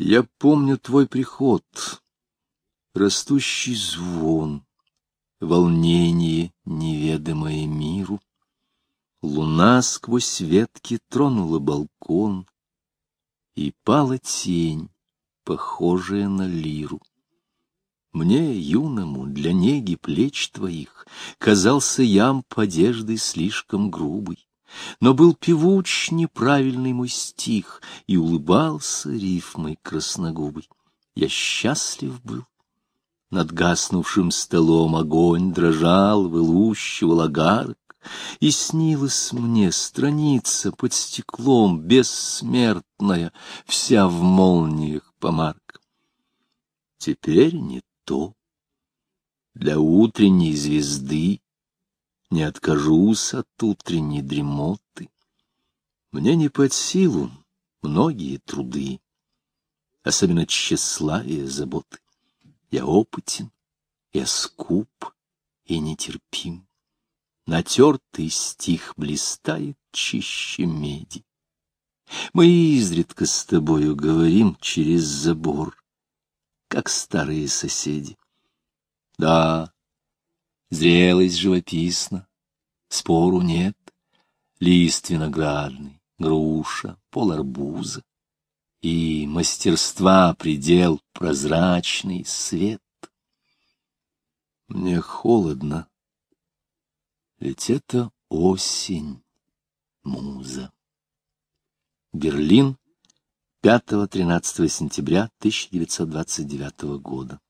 Я помню твой приход, растущий звон, волнение, неведомое миру. Луна сквозь ветки тронула балкон, и пала тень, похожая на лиру. Мне, юному, для неги плеч твоих, казался ям одеждой слишком грубый. Но был певуч неправильный мой стих, и улыбался рифмой красногубой. Я счастлив был. Над гаснувшим столом огонь дрожал, вылущивал огарок, и снилась мне страница под стеклом бессмертная, вся в молниях помарк. Теперь не то. Для утренней звезды не откажусь от утренней дремоты. Мне не под силу многие труды, особенно тщеславие заботы. Я опытен, я скуп и нетерпим. Натертый стих блистает чище меди. Мы изредка с тобою говорим через забор, как старые соседи. Да, Зрелость живописна, спору нет. Лист виноградный, груша, пол арбуза. И мастерства предел прозрачный свет. Мне холодно, ведь это осень, муза. Берлин, 5-13 сентября 1929 года.